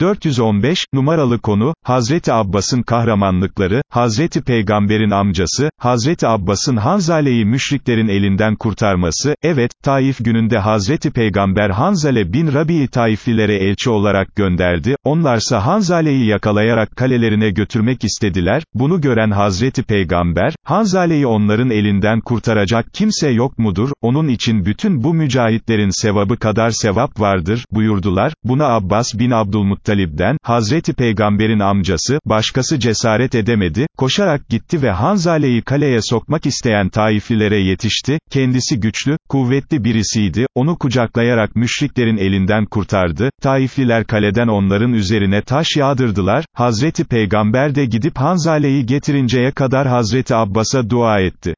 415, numaralı konu, Hazreti Abbas'ın kahramanlıkları, Hazreti Peygamber'in amcası, Hazreti Abbas'ın Hanzale'yi müşriklerin elinden kurtarması, evet, Taif gününde Hazreti Peygamber Hanzale bin Rabi'i Taiflilere elçi olarak gönderdi, onlarsa Hanzale'yi yakalayarak kalelerine götürmek istediler, bunu gören Hazreti Peygamber, Hanzale'yi onların elinden kurtaracak kimse yok mudur, onun için bütün bu mücahitlerin sevabı kadar sevap vardır, buyurdular, buna Abbas bin Abdülmuttalib, Muttalib'den, Hazreti Peygamber'in amcası, başkası cesaret edemedi, koşarak gitti ve Hanzale'yi kaleye sokmak isteyen Taiflilere yetişti, kendisi güçlü, kuvvetli birisiydi, onu kucaklayarak müşriklerin elinden kurtardı, Taifliler kaleden onların üzerine taş yağdırdılar, Hazreti Peygamber de gidip Hanzale'yi getirinceye kadar Hazreti Abbas'a dua etti.